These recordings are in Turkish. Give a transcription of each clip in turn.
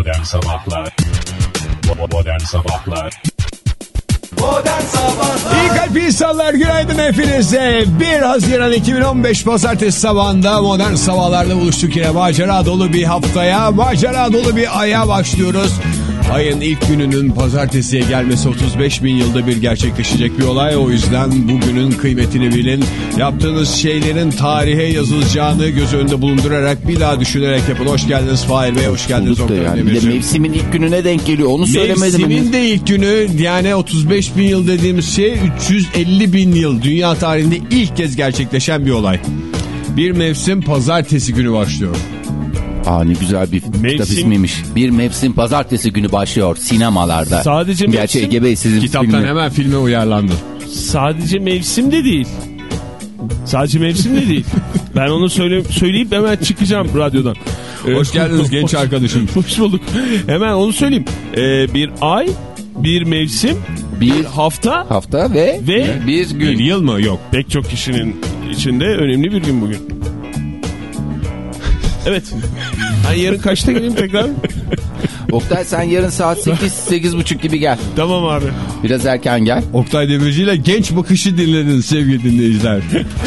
Modern Sabahlar Modern Sabahlar İyi kalp insanlar günaydın hepinize. 1 Haziran 2015 Pazartesi sabahında modern sabahlarda buluştuk yine macera dolu bir haftaya, macera dolu bir aya başlıyoruz. Ayın ilk gününün pazartesiye gelmesi 35 bin yılda bir gerçekleşecek bir olay. O yüzden bugünün kıymetini bilin. Yaptığınız şeylerin tarihe yazılacağını göz önünde bulundurarak bir daha düşünerek yapın. Hoş geldiniz Fahir Bey, hoş geldiniz Oktay yani. Bir de mevsimin ilk gününe denk geliyor. Onu söylemedim. Mevsimin de ilk günü yani 35 bin yıl dediğimiz şey 350 bin yıl dünya tarihinde ilk kez gerçekleşen bir olay. Bir mevsim pazartesi günü başlıyor. Aa ne güzel bir kitap Mevsim- ismiymiş. Bir mevsim pazartesi günü başlıyor sinemalarda. Sadece Gerçi mevsim- Ege Bey sizin Kitaptan filmi- hemen filme uyarlandı. Sadece mevsim de değil. Sadece mevsim de değil. Ben onu söyle, söyleyip hemen çıkacağım radyodan. Ee, Hoş geldiniz genç arkadaşım. Hoş bulduk. Hemen onu söyleyeyim. Ee, bir ay, bir mevsim, bir Bir hafta hafta ve, Ve- bir gün. Bir yıl mı? Yok. pek çok kişinin içinde önemli bir gün bugün. Evet. Ben yarın kaçta geleyim tekrar? Oktay sen yarın saat 8 8 buçuk gibi gel. tamam abi. Biraz erken gel. Oktay Demirci ile genç bakışı dinlediniz sevgili dinleyiciler.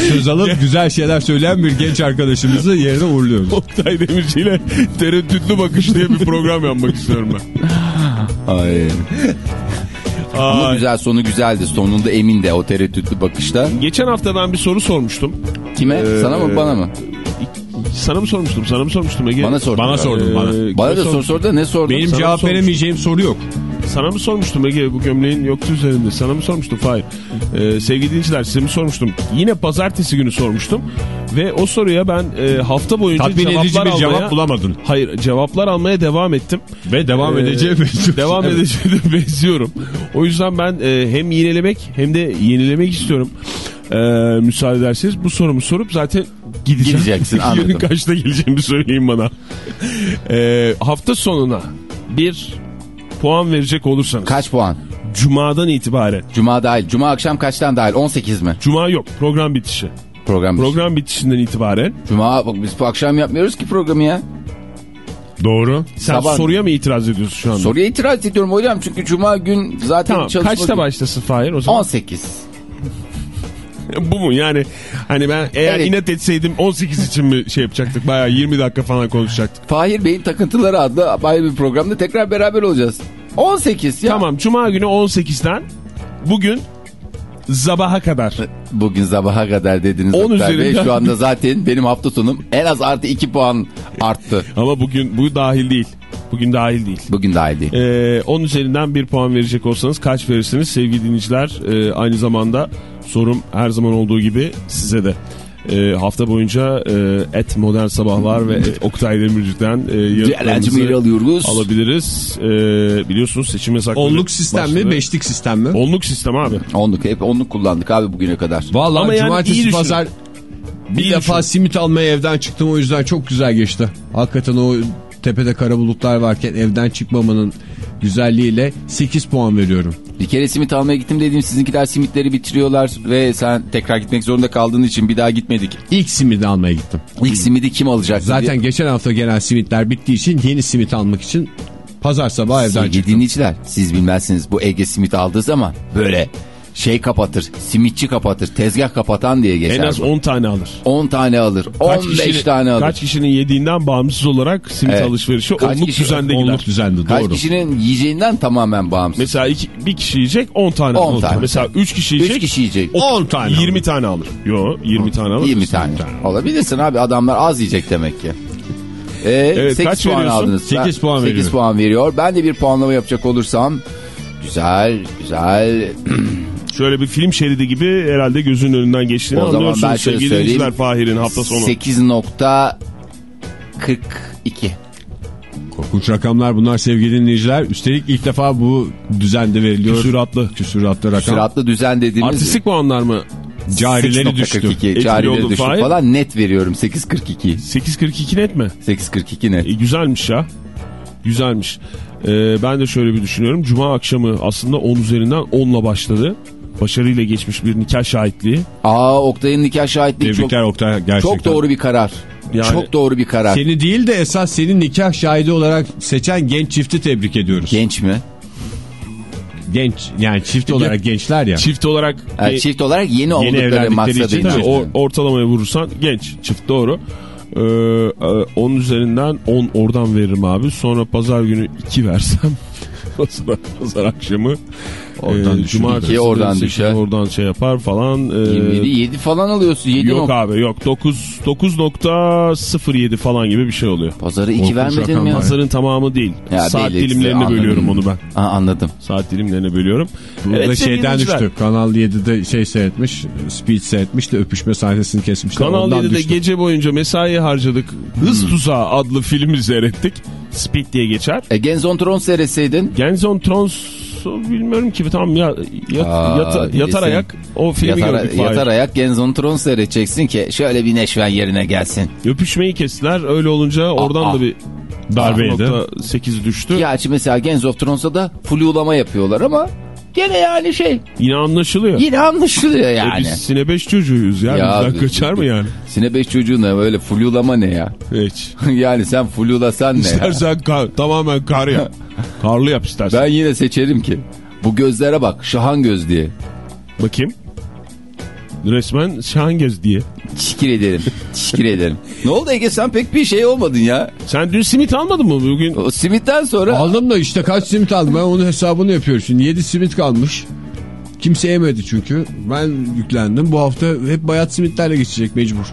Söz alıp güzel şeyler söyleyen bir genç arkadaşımızı yerine uğurluyoruz. Oktay Demirci ile tereddütlü bakış diye bir program yapmak istiyorum ben. Ay. Ama Ay. güzel sonu güzeldi. Sonunda emin de o tereddütlü bakışta. Geçen hafta ben bir soru sormuştum. Kime? Sana mı bana mı? Sana mı sormuştum? Sana mı sormuştum Ege? Bana sordun. Bana sordun bana. Ee, Bana da soru sordu da ne sordun? Benim Sana cevap veremeyeceğim soru yok. Sana mı sormuştum Ege? Bu gömleğin yoktu üzerinde. Sana mı sormuştum? Hayır. Ee, sevgili dinleyiciler size mi sormuştum? Yine pazartesi günü sormuştum. Ve o soruya ben e, hafta boyunca Tatmin cevaplar edici bir almaya... cevap bulamadın. Hayır cevaplar almaya devam ettim. Ve devam Ee, edeceğe. Devam Evet. edeceğe de benziyorum. O yüzden ben e, hem yinelemek hem de yenilemek istiyorum. Ee, müsaade ederseniz bu sorumu sorup zaten gideceğim. Gideceksin, anladım. Yarın kaçta geleceğimi söyleyin bana. Ee, hafta sonuna bir puan verecek olursanız. Kaç puan? Cuma'dan itibaren. Cuma dahil. Cuma akşam kaçtan dahil? 18 mi? Cuma yok program bitişi. Program. Program bitişinden itibaren. Cuma bak biz bu akşam yapmıyoruz ki programı ya. Doğru. Sen Sabah- soruya mı itiraz ediyorsun şu anda? Soruya itiraz ediyorum hocam çünkü cuma gün zaten Tamam çalışma kaçta başlasın Fahir o zaman? 18. Bu mu yani hani ben eğer Evet. inat etseydim 18 için mi şey yapacaktık bayağı 20 dakika falan konuşacaktık. Fahir Bey'in takıntıları adlı ayrı bir programda tekrar beraber olacağız. 18 ya. Tamam Cuma günü 18'den bugün sabaha kadar. Bugün sabaha kadar dediniz. 10 Oktay Bey. üzerinden. Şu anda zaten benim hafta sonum en az artı 2 puan arttı. Ama bugün bu dahil değil. Bugün dahil değil. Bugün dahil değil. Ee, 10 üzerinden bir puan verecek olsanız kaç verirsiniz sevgili dinleyiciler? Ee, aynı zamanda sorum her zaman olduğu gibi size de. Ee, hafta boyunca e, et modern sabahlar ve et Oktay Demirci'den e, alıyoruz. alabiliriz. Ee, biliyorsunuz seçim yasakları Onluk sistem mi, başladı. beşlik sistem mi? Onluk sistem abi. Onluk hep onluk kullandık abi bugüne kadar. Vallahi Ama yani cumartesi düşünün. pazar bir İyi defa düşün. simit almaya evden çıktım o yüzden çok güzel geçti. Hakikaten o tepede kara bulutlar varken evden çıkmamanın güzelliğiyle 8 puan veriyorum. Bir kere simit almaya gittim dediğim sizinkiler simitleri bitiriyorlar ve sen tekrar gitmek zorunda kaldığın için bir daha gitmedik. İlk simidi almaya gittim. İlk simidi kim alacak? Zaten geçen hafta gelen simitler bittiği için yeni simit almak için pazar sabahı evden Sevgili çıktım. dinleyiciler siz bilmezsiniz bu Ege simit aldığı zaman böyle şey kapatır, simitçi kapatır, tezgah kapatan diye geçer. En az bu. 10 tane alır. 10 tane alır, 15 kişinin- tane alır. Kaç kişinin yediğinden bağımsız olarak simit Evet. alışverişi Kaç onluk kişi- düzende gider. Onluk düzende Kaç doğru. kişinin yiyeceğinden tamamen bağımsız. Mesela iki, bir kişi yiyecek 10 tane 10 alır. tane. Mesela 3 kişi 3 yiyecek kişi yiyecek. 10 tane 20 tane alır. Yo 20 tane alır. 20 tane. Olabilirsin abi adamlar az yiyecek demek ki. Ee, Evet, 8 kaç puan veriyorsun? aldınız. 8 puan 8 veriyorum. puan veriyor. Ben de bir puanlama yapacak olursam güzel güzel Şöyle bir film şeridi gibi herhalde gözünün önünden geçtiğini O zaman anlıyorsunuz. ben şöyle Sevgili söyleyeyim. dinleyiciler Fahir'in hafta sonu. 8.42 Korkunç rakamlar bunlar sevgili dinleyiciler. Üstelik ilk defa bu düzende veriliyor. Küsuratlı. Küsuratlı rakam. Süratli düzen dediğimiz Artistik puanlar mı? Carileri düştü. 8.42 Etkili carileri oldu, düştü Fahir. falan net veriyorum 8.42 8.42 net mi? 8.42 net. E, güzelmiş ya. Güzelmiş. Ee, ben de şöyle bir düşünüyorum. Cuma akşamı aslında 10 üzerinden 10'la başladı. Başarıyla geçmiş bir nikah şahitliği. Aa Oktay'ın nikah şahitliği çok, Oktay gerçekten. çok doğru bir karar. Yani Çok doğru bir karar. Seni değil de esas senin nikah şahidi olarak seçen genç çifti tebrik ediyoruz. Genç mi? Genç yani çift olarak gençler ya. çift olarak Yani e, çift olarak yeni, oldukları evlendikleri için o, ortalamaya vurursan genç çift doğru. Ee, e, onun üzerinden 10 oradan veririm abi. Sonra pazar günü 2 versem pazar, pazar akşamı Oradan e, cumartesi oradan düşer. oradan şey yapar falan. E, 27, 7 falan alıyorsun. 7 yok nok- abi yok 9 9.07 falan gibi bir şey oluyor. Pazarı 2 Korkunç vermedin mi? Pazarın tamamı değil. Ya Saat belli, dilimlerini anladım. bölüyorum onu ben. Aa, anladım. Saat dilimlerini bölüyorum. Burada Evet, şeyden düştü. Kanal 7'de şey seyretmiş. Speed seyretmiş de öpüşme sahnesini kesmişler. Kanal Ondan 7'de düştü. gece boyunca mesai harcadık. Hız Tuzağı adlı filmi seyrettik. Speed diye geçer. E, Games on Thrones seyretseydin. Gens on Thrones bilmiyorum ki tam ya, yat, Aa, yata- yatar ayak o filmi Yatar, gördük. Yatar ayak Games on Thrones seyredeceksin ki şöyle bir neşven yerine gelsin. Öpüşmeyi kestiler öyle olunca oradan aa. da bir Darbe yedi. 8 düştü. Gerçi mesela Games of Thrones'da da fluulama yapıyorlar ama gene yani şey Yine anlaşılıyor. yine anlaşılıyor E yani. biz Sine 5 çocuğuyuz ya. Ya Bizden biz- kaçar mı yani? Sine 5 çocuğuna böyle fluulama ne ya? Hiç. yani sen fluulasan ne ya? İstersen kar, tamamen kar yap. Karlı yap istersen. Ben yine seçerim ki. Bu gözlere bak Şahan göz diye. Bakayım. Resmen Şahangöz diye. Teşekkür ederim. Teşekkür ederim. Ne oldu Ege sen pek bir şey olmadın ya. Sen dün simit almadın mı bugün? O simitten sonra Aldım da işte kaç simit aldım. Ben onun hesabını yapıyorum şimdi. 7 simit kalmış. Kimse yemedi çünkü. Ben yüklendim. Bu hafta hep bayat simitlerle geçecek mecbur.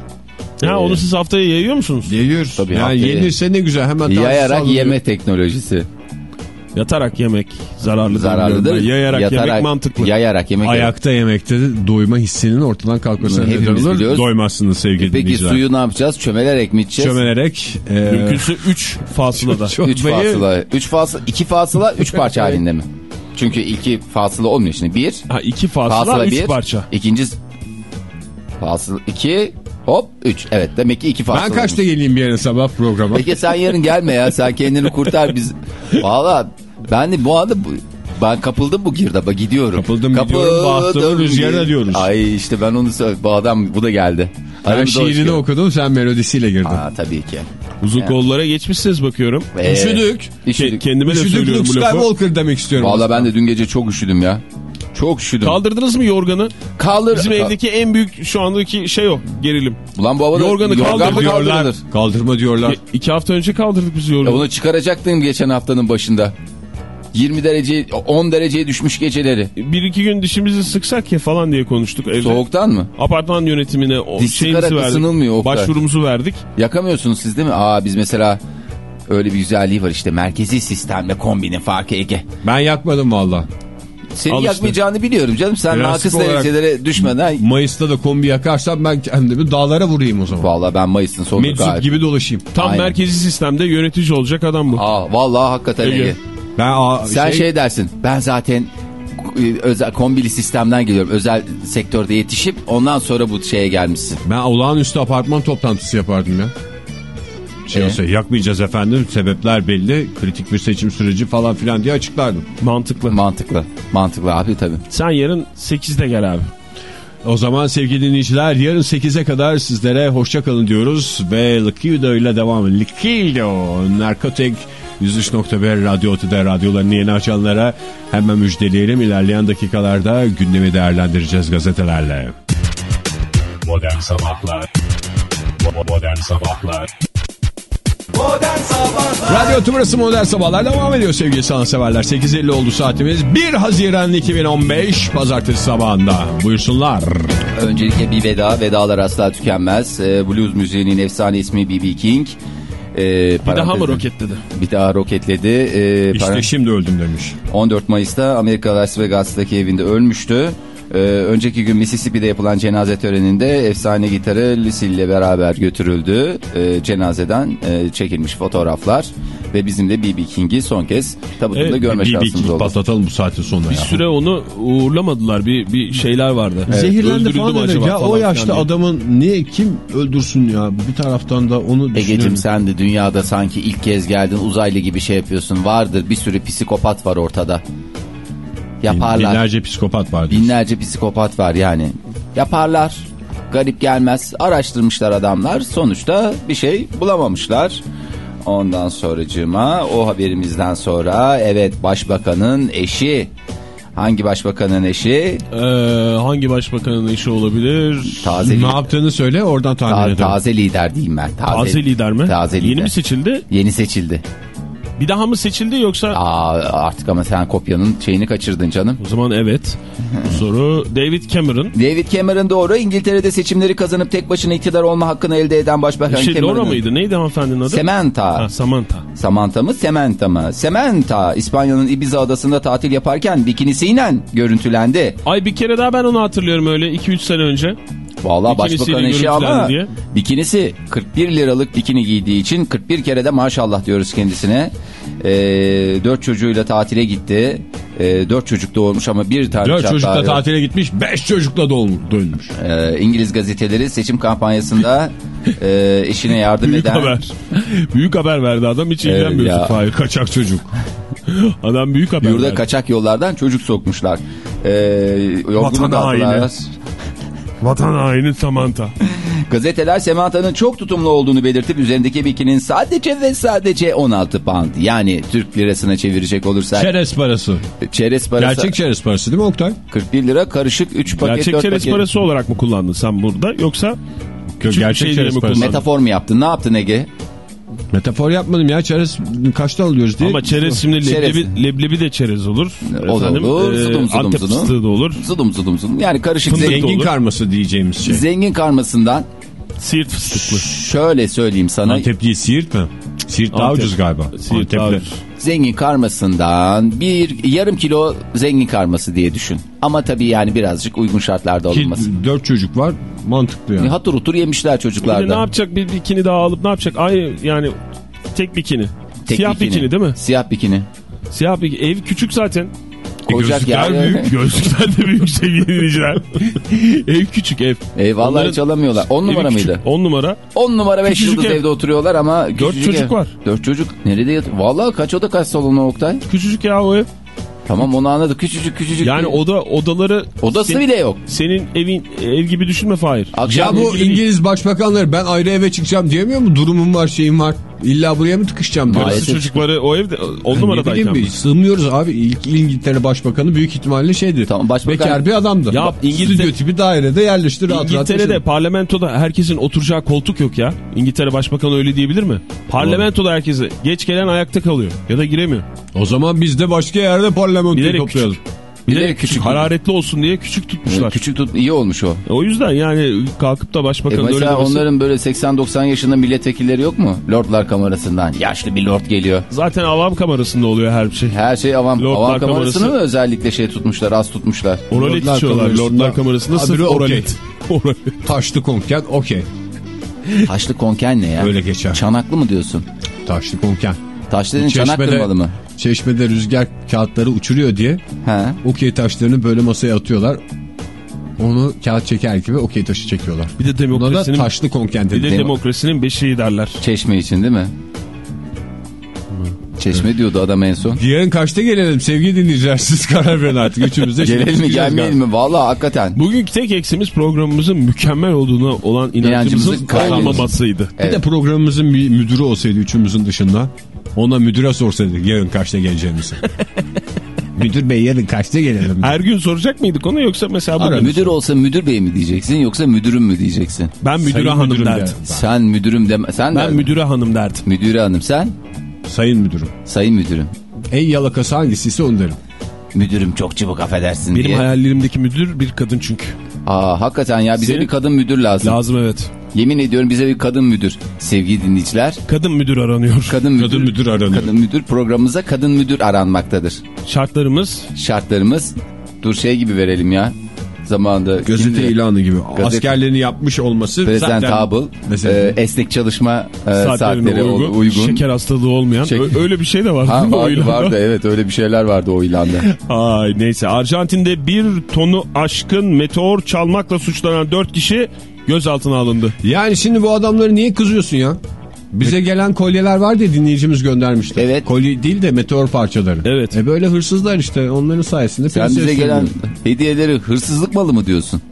Ha, onu siz haftaya yayıyor musunuz? Yiyoruz. Tabii yani haftaya. yenirse ne güzel. Hemen yayarak yeme teknolojisi. Yatarak yemek zararlıdır. Zararlıdır. ben. Yayarak, Yatarak- yemek mantıklı. Yayarak yemek. Ayakta yemekte de doyma hissinin ortadan kalkmasına neden olur. biliyoruz. Doymazsınız sevgili Peki dinleyiciler. suyu ne yapacağız? Çömelerek mi içeceğiz? Çömelerek e, Mümkünse 3 fasılada. Çok- 3 çorbayı- fasıla. 3 fasıla, 2 fasıla 3 parça halinde mi? Çünkü iki fasıla olmuyor şimdi. Bir, Ha, iki fasıla, fasıla 3 bir. parça. İkinci fasıla iki, hop 3. Evet demek ki iki fasıla. ben kaçta geleyim bir yarın sabah programa? Peki sen yarın gelme ya. Sen kendini kurtar biz. Valla ben de bu anda bu- ben kapıldım bu girdaba gidiyorum. Kapıldım gidiyorum, bahtımın rüzgarına diyoruz. Ay işte ben onu söyle. Bu adam bu da geldi. Ben şiirini okudum sen melodisiyle girdin. Aa, tabii ki. Uzun Yani. kollara geçmişsiniz bakıyorum. Ee, Üşüdük. Üşüdük. kendime de Üşüdük söylüyorum Luke bu lafı. Skywalker demek istiyorum. Valla ben de dün gece çok üşüdüm ya. Çok üşüdüm. Kaldırdınız mı yorganı? Kaldır. Bizim evdeki en büyük şu andaki şey o gerilim. Ulan bu havada Yorganı yorgan kaldır mı diyorlar. kaldırılır? Kaldırma diyorlar. E, iki hafta önce kaldırdık biz Ya yorganı. bunu çıkaracaktın geçen haftanın başında. 20 derece 10 dereceye düşmüş geceleri. Bir iki gün dişimizi sıksak ya falan diye konuştuk evde. Soğuktan mı? Apartman yönetimine o Diş şeyimizi verdik. ısınılmıyor Oktay. Başvurumuzu verdik. Yakamıyorsunuz siz değil mi? Aa biz mesela öyle bir güzelliği var işte merkezi sistemle kombinin farkı Ege. Ben yakmadım valla. Seni Al işte. yakmayacağını biliyorum canım. Sen Prensip nakıs derecelere düşmeden. Mayıs'ta da kombi yakarsam ben kendimi dağlara vurayım o zaman. Vallahi ben Mayıs'ın sonunda Meczup gayet. gibi dolaşayım. Tam Aynen. merkezi sistemde yönetici olacak adam bu. Aa vallahi hakikaten Ege. Ege. Ben a, Sen şey, dersin. Ben zaten e, özel kombili sistemden geliyorum. Özel sektörde yetişip ondan sonra bu şeye gelmişsin. ben olağanüstü apartman toplantısı yapardım ya. Şey Ee? olsa yakmayacağız efendim sebepler belli kritik bir seçim süreci falan filan diye açıklardım. Mantıklı. Mantıklı. Mantıklı abi tabii. Sen yarın 8'de gel abi. O zaman sevgili dinleyiciler yarın 8'e kadar sizlere hoşça kalın diyoruz ve Liquido ile devam. Liquido Narkotik 103.1 Radyo Otü'de radyolarını yeni açanlara hemen müjdeleyelim. İlerleyen dakikalarda gündemi değerlendireceğiz gazetelerle. Modern Sabahlar Modern Sabahlar Radyo Tümrüsü Modern Sabahlar devam ediyor sevgili sanatseverler. 8.50 oldu saatimiz. 1 Haziran 2015 Pazartesi sabahında. Buyursunlar. Öncelikle bir veda. Vedalar asla tükenmez. Ee, blues müziğinin efsane ismi B.B. King. Ee, Bir daha mı roketledi? Bir daha roketledi. Ee, İşte şimdi öldüm demiş. 14 Mayıs'ta Amerika Las Vegas'taki evinde ölmüştü. Ee, önceki gün Mississippi'de yapılan cenaze töreninde efsane gitarı Lucy ile beraber götürüldü. Ee, cenazeden e, çekilmiş fotoğraflar ve bizim de B.B. King'i son kez tabutunda Evet, görme bir, şansımız bir oldu. patlatalım bu saatin sonuna Bir ya. süre onu uğurlamadılar. Bir, bir şeyler vardı. Zehirlendi Öldürüldü falan acaba ya falan o yaşta diye. adamın niye kim öldürsün ya bir taraftan da onu Ege'cim sen de dünyada sanki ilk kez geldin uzaylı gibi şey yapıyorsun. Vardır bir sürü psikopat var ortada. Yaparlar. Binlerce psikopat var. diyorsun. Binlerce psikopat var yani. Yaparlar. garip gelmez. Araştırmışlar adamlar. Sonuçta bir şey bulamamışlar. Ondan sonracığıma o haberimizden sonra evet başbakanın eşi hangi başbakanın eşi Ee, hangi başbakanın işi olabilir? taze Ne yaptığını söyle oradan tahmin ta- edelim. taze lider diyeyim ben taze, Taze lider mi? taze Yeni lider. mi seçildi? yeni seçildi Bir daha mı seçildi yoksa? Aa, artık ama sen kopyanın şeyini kaçırdın canım O zaman evet. Bu soru David Cameron. David Cameron doğru İngiltere'de seçimleri kazanıp tek başına iktidar olma hakkını elde eden başbakan Şey, Cameron'ın- Laura mıydı? Neydi hanımefendinin adı? Samantha. Ha, Samantha. Samantha mı Samantha mı? Samantha İspanya'nın Ibiza adasında tatil yaparken bikinisiyle görüntülendi. Ay bir kere daha ben onu hatırlıyorum öyle 2-3 sene önce. Vallahi başbakan eşi ama diye. bikinisi 41 liralık bikini giydiği için 41 kere de maşallah diyoruz kendisine. Ee, 4 çocuğuyla tatile gitti. Ee, 4 çocuk doğurmuş ama bir tane Dört çatlağı çocukla yok. tatile gitmiş, beş çocukla doğum- dönmüş. Ee, İngiliz gazeteleri seçim kampanyasında e, eşine yardım Büyük eden... haber. büyük haber verdi adam hiç ilgilenmiyorsun ya. Fahir. Kaçak çocuk. adam büyük haber Yurda verdi. kaçak yollardan çocuk sokmuşlar. Ee, yorgunluk Vatan haini. aldılar. Vatan haini Samantha. Gazeteler Samantha'nın çok tutumlu olduğunu belirtip üzerindeki bikinin sadece ve sadece 16 pound. Yani Türk lirasına çevirecek olursak Çerez parası. çerez parası Gerçek çerez parası değil mi Oktay? 41 lira karışık 3 paket Gerçek 4 çerez paket. parası olarak mı kullandın sen burada yoksa Gerçek çerez mi parası. Metafor mu yaptın? Ne yaptın Ege? Metafor yapmadım ya çerez kaçta alıyoruz diye. Ama çerez şimdi Çerez. leblebi, leblebi de çerez olur. O da olur, zıdım zıdım Antep zıdım. fıstığı da olur. Zıdım zıdım zıdım. Yani karışık Fındık zengin, Zengin olur. karması diyeceğimiz şey. zengin karmasından Siirt fıstıklı. şöyle söyleyeyim sana. Antep değil Siirt mi? Siirt daha Antep. ucuz galiba. Siirt daha Antep'le. ucuz. Zengin karmasından bir yarım kilo zengin karması diye düşün. Ama tabii yani birazcık uygun şartlarda Ki dört çocuk var mantıklı yani. Hatır hutur yemişler Bir de ne yapacak bir bikini daha alıp ne yapacak? Ay yani tek bikini. Tek Siyah bikini. değil mi? Siyah bikini. Siyah bikini. Ev küçük zaten. Koyacak gözlükler yer. büyük. Gözlükler de büyük sevgili dinleyiciler. ev küçük ev. Eyvallah Onların hiç alamıyorlar. 10 numara küçük. mıydı? 10 numara. 10 numara 5 Küçücük yıldız ev. evde oturuyorlar ama Dört küçücük çocuk ev. var. 4 çocuk. Nerede yatıyor? Valla kaç oda kaç salonu Oktay? Küçücük ya o ev. Tamam onu anladık. Küçücük küçücük. Yani bir- oda odaları Odası Sen- bile yok. senin evin ev gibi düşünme Fahir. Akşam Ya bu İngiliz başbakanları ben ayrı eve çıkacağım diyemiyor mu? Durumum var şeyim var. İlla buraya mı tıkışacağım. Maalesef. Karısı çocukları o evde 10 Ne numaradayken. bileyim, mi? sığmıyoruz abi. İlk İngiltere başbakanı büyük ihtimalle şeydi. Tamam, başbakan- Bekar bir adamdı. Ya İngiltere- Stüdyo tipi dairede yerleşti rahat rahat İngiltere'de yaşadı. parlamentoda herkesin oturacağı koltuk yok ya. İngiltere Başbakanı öyle diyebilir mi? Parlamentoda herkese geç gelen ayakta kalıyor ya da giremiyor. O zaman biz de başka yerde parlamentoyu toplayalım. Bir de küçük- hararetli olsun diye küçük tutmuşlar. Küçük tut iyi olmuş o. O yüzden yani kalkıp da E başbakanın öyle mesela demesi- onların böyle 80-90 yaşında milletvekilleri yok mu? Lordlar kamerasından. Yaşlı bir lord geliyor. Zaten avam kamerasında oluyor her şey. Her şey avam, Lordlar avam kamerasını kamerası- mı özellikle şey tutmuşlar, az tutmuşlar? Oralet Lordlar içiyorlar. kamerasında- Lordlar kamerasında Habire sırf oralet. Oralet. Taşlı konken okey. Taşlı konken ne ya? Öyle geçer. Çanaklı mı diyorsun? Taşlı konken. Taş dedin çanak kırmalı mı? Çeşmede rüzgar kağıtları uçuruyor diye He. okey taşlarını böyle masaya atıyorlar. Onu kağıt çeker gibi okey taşı çekiyorlar. Bir de Buna da demokrasinin taşlı bir de demokrasinin beşiği derler. Çeşme için değil mi? Çeşme diyordu adam en son. Yarın kaçta gelelim sevgili dinleyiciler siz karar verin artık üçümüz de. Gelelim mi gelmeyelim mi? Valla hakikaten. Bugünkü tek eksimiz programımızın mükemmel olduğuna olan inancımızın İnancımızı kaybettik. kalmamasıydı. Bir de programımızın bir müdürü olsaydı üçümüzün dışında. Ona müdüre sorsaydık yarın kaçta geleceğimizi. Müdür bey yarın kaçta gelelim? Her gün soracak mıydık onu yoksa mesela bugün? Müdür olsa müdür bey mi diyeceksin yoksa müdürüm mü diyeceksin? Ben müdüre Sayın hanım derdim. Sen müdürüm deme. Sen Ben de müdüre hanım derdim. müdüre hanım sen Sayın müdürüm. sayın müdürüm. En yalakası hangisiyse onu derim. Müdürüm çok çabuk affedersin Benim diye. hayallerimdeki müdür bir kadın çünkü. Aa hakikaten ya bize Senin- bir kadın müdür lazım. Lazım evet. Yemin ediyorum bize bir kadın müdür. Sevgili dinleyiciler Kadın müdür aranıyor. kadın müdür, Kadın müdür aranıyor. Kadın müdür programımıza kadın müdür aranmaktadır. Şartlarımız Şartlarımız dur şey gibi verelim ya. Zamanında Gazete kimdi? ilanı gibi. Gazete- Askerlerini yapmış olması Presentable, Mesela. e, esnek çalışma e, saatleri uygun, uygun. şeker hastalığı olmayan Ö- öyle bir şey de var. Ha, değil mi o vardı, ilanda? vardı evet öyle bir şeyler vardı o ilanda. Ay neyse Arjantin'de bir tonu aşkın meteor çalmakla suçlanan dört kişi gözaltına alındı. Yani şimdi bu adamları niye kızıyorsun ya? Bize gelen kolyeler var diye dinleyicimiz göndermişti. Evet. Kolye değil de meteor parçaları. Evet. E böyle hırsızlar işte onların sayesinde. Sen bize gelen hediyeleri hırsızlık malı mı diyorsun?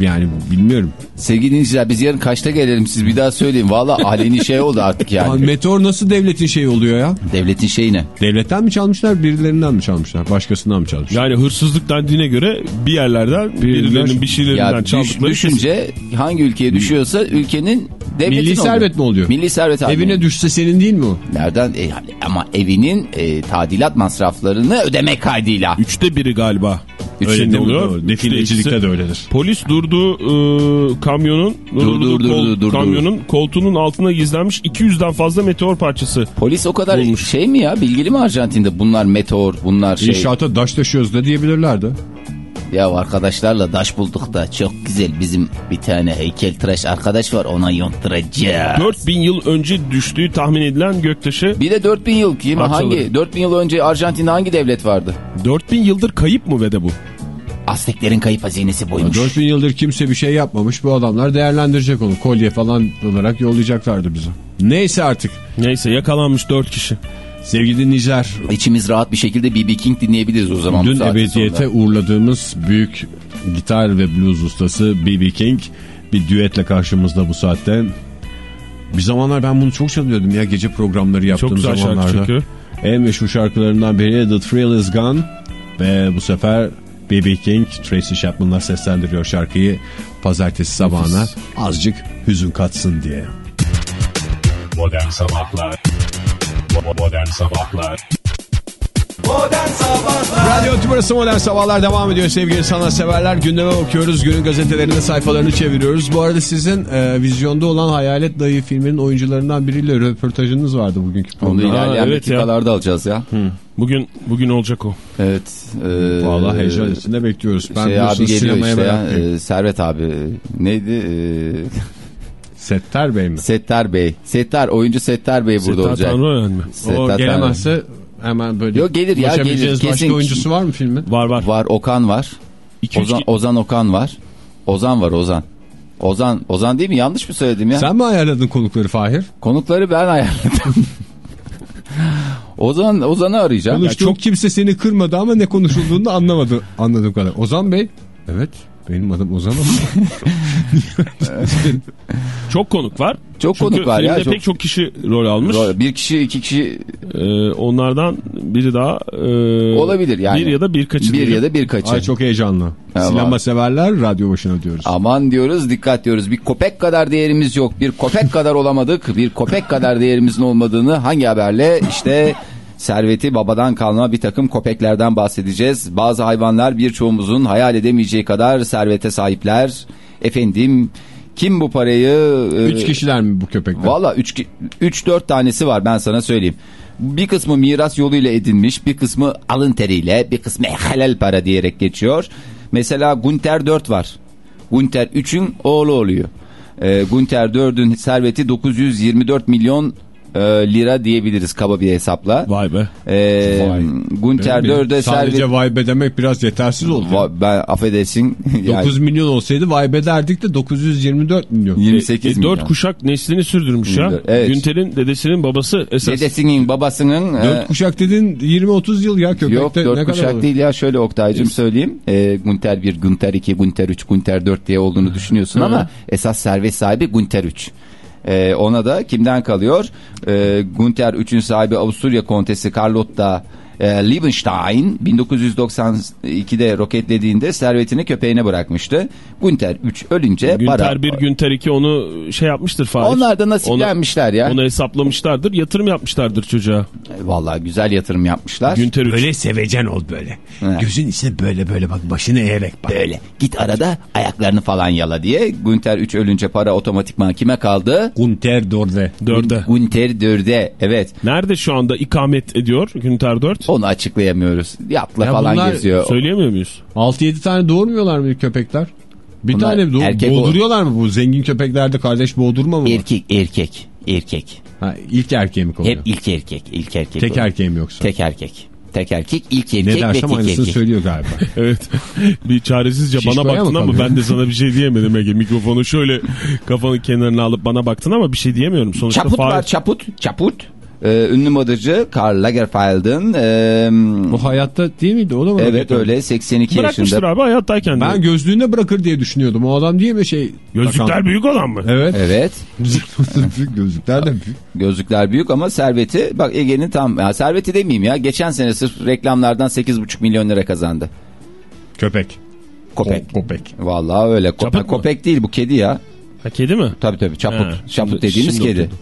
Yani bilmiyorum. Sevgili dinleyiciler biz yarın kaçta gelelim siz bir daha söyleyin. Valla aleni şey oldu artık Abi yani. meteor nasıl devletin şeyi oluyor ya? Devletin şeyi ne? Devletten mi çalmışlar birilerinden mi çalmışlar? Başkasından mı çalmışlar? Yani hırsızlık dendiğine göre bir yerlerden birilerinin bir şeylerinden Ya düş, çaldıkları düşünce hangi ülkeye düşüyorsa ülkenin devletin Milli oluyor. servet mi oluyor? Milli servet haline Evine düşse senin değil mi o? Nereden? E, ama evinin e, tadilat masraflarını ödemek kaydıyla. Üçte biri galiba. Öyle biri oluyor. İkisi. de öyledir. Polis durduğu e, kamyonun durduğu dur, kol- dur, dur, kamyonun koltuğunun altına gizlenmiş 200'den fazla meteor parçası. Polis o kadar Bulmuş. şey mi ya bilgili mi Arjantin'de bunlar meteor bunlar şey. İnşaata daş taşıyoruz da diyebilirlerdi. Ya arkadaşlarla daş bulduk da çok güzel bizim bir tane heykeltıraş arkadaş var ona yontturacağız. 4000 yıl önce düştüğü tahmin edilen göktaşı Bir de 4000 yıl kim Parçaları. hangi 4000 yıl önce Arjantin'de hangi devlet vardı? 4000 yıldır kayıp mı ve de bu? Azteklerin kayıp hazinesi buymuş. 4000 yıldır kimse bir şey yapmamış. Bu adamlar değerlendirecek onu. Kolye falan olarak yollayacaklardı bize. Neyse artık. Neyse yakalanmış 4 kişi. Sevgili dinleyiciler. İçimiz rahat bir şekilde B.B. King dinleyebiliriz o zaman. Dün ebediyete sonunda. uğurladığımız büyük gitar ve blues ustası B.B. King bir düetle karşımızda bu saatte. Bir zamanlar ben bunu çok çalıyordum ya gece programları yaptığım Çok güzel şarkı zamanlarda. çünkü. En meşhur şarkılarından biri The Thrill Is Gone ve bu sefer B.B. King Tracy Chapman'la seslendiriyor şarkıyı pazartesi sabahına azıcık hüzün katsın diye. Modern Sabahlar Bo- Modern Sabahlar Radyo Tümrüsü Modern Sabahlar devam ediyor sevgili sanatseverler. Gündeme bakıyoruz. Günün gazetelerinde sayfalarını çeviriyoruz. Bu arada sizin e, vizyonda olan Hayalet Dayı filminin oyuncularından biriyle röportajınız vardı bugünkü Onu programda. ilerleyen evet dakikalarda alacağız ya. Bugün bugün olacak o. Evet. E, Vallahi heyecan içinde bekliyoruz. Ben şey abi geliyor sinemaya işte ya. e, Servet abi. Neydi? E, Settar Bey mi? Settar Bey. Settar oyuncu Settar Bey burada Settar olacak. Tanrıören mi? O Settar gelemezse hemen böyle Yok, gelir ya, gelir. başka Kesin. oyuncusu var mı filmin? Var var. Var Okan var. 2 Ozan, Ozan Okan var. Ozan var Ozan. Ozan Ozan değil mi? Yanlış mı söyledim ya? Sen mi ayarladın konukları Fahir? Konukları ben ayarladım. Ozan Ozan'ı arayacağım. Konuştuğun çok kimse seni kırmadı ama ne konuşulduğunu da anlamadı anladığım kadar. Ozan Bey. Evet. Benim adım Ozan ama. Çok konuk var. Çok Çünkü konuk var ya, çok- pek çok kişi rol almış. Bir kişi iki kişi Ee, onlardan biri daha e, Olabilir yani. Bir ya da birkaçı. bir diyelim. ya da birkaçı. Ay çok heyecanlı. Evet. Sinema severler radyo başına diyoruz. Aman diyoruz dikkat diyoruz. Bir köpek kadar değerimiz yok. Bir köpek kadar olamadık. Bir köpek kadar değerimizin olmadığını hangi haberle işte serveti babadan kalma bir takım köpeklerden bahsedeceğiz. Bazı hayvanlar birçoğumuzun hayal edemeyeceği kadar servete sahipler. Efendim kim bu parayı... e, Üç kişiler mi bu köpekler? Valla 3-4 tanesi var ben sana söyleyeyim. Bir kısmı miras yoluyla edinmiş, bir kısmı alın teriyle, bir kısmı helal para diyerek geçiyor. Mesela Gunter 4 var. Gunter 3'ün oğlu oluyor. Ee, Gunter 4'ün serveti 924 milyon e, lira diyebiliriz kaba bir hesapla. Vay be. Ee, Vay. Gunter? 4'e Sadece vay be demek biraz yetersiz oldu. Va- Ben affedersin. yani 9 milyon olsaydı vay be derdik de 924 milyon. 28 E, dört milyon. kuşak neslini sürdürmüş ya. Evet. Günter'in dedesinin babası esas. Dedesinin babasının... e, 4 kuşak dedin 20-30 yıl ya köpekte Yok ne dört kadar kuşak olur? değil ya şöyle Oktay'cım söyleyeyim. E, Gunter 1, Gunter 2, Gunter 3, Gunter 4 diye olduğunu düşünüyorsun ama esas servet sahibi Gunter 3. E, ona da kimden kalıyor? E, Gunter 3'ün sahibi Avusturya Kontesi Carlotta e, Liebenstein 1992'de roketlediğinde servetini köpeğine bırakmıştı. Gunter 3 ölünce Günter para... 1, Günter 2 onu şey yapmıştır Fahir. Onlar da nasiplenmişler ya. Onu hesaplamışlardır. Yatırım yapmışlardır çocuğa. E, Vallahi güzel yatırım yapmışlar. Günter 3. Böyle sevecen ol böyle. He. Gözün içine böyle böyle bak başını eğerek bak. Böyle git arada ayaklarını falan yala diye. Gunter 3 ölünce para otomatikman kime kaldı? Gunter Dorde. Dörde. Gunter 4'e evet. Nerede şu anda ikamet ediyor Günter 4? Onu açıklayamıyoruz. Yatla Ya falan geziyor. Söyleyemiyor muyuz? 6-7 tane doğurmuyorlar mı köpekler? Bir Bunlar tane doğ- erkek boğduruyorlar mı bu? Zengin köpeklerde kardeş boğdurma mı? Erkek erkek erkek. Ha, ilk erkeği mi kalıyor? Hep ilk erkek ilk erkek. Tek erkeği mi yoksa? Tek erkek. Tek erkek ilk erkek ne ve dersem tek aynısını erkek. söylüyor galiba. Evet. bir çaresizce Şişkoya bana baktın ama ben de sana bir şey diyemedim Ege. Mikrofonu şöyle kafanın kenarına alıp bana baktın ama bir şey diyemiyorum. Sonuçta Çaput Fahir- var çaput çaput. Ee, ünlü modacı Karl Lagerfeld'in e, Bu hayatta değil miydi? O da mı? evet öyle 82 Bırakmıştır yaşında. abi hayattayken. Ben de. gözlüğünde bırakır diye düşünüyordum. O adam değil mi şey? Gözlükler takan? büyük olan mı? Evet. Evet. Gözlükler de büyük. Gözlükler büyük ama serveti bak Ege'nin tam ya serveti demeyeyim ya. Geçen sene sırf reklamlardan 8,5 milyon lira kazandı. Köpek. Köpek. Köpek. Vallahi öyle. Mu? köpek değil bu kedi ya. Ha, kedi mi? Tabii tabii çaput. He, çaput şimdi- dediğimiz şimdi kedi. oturdum.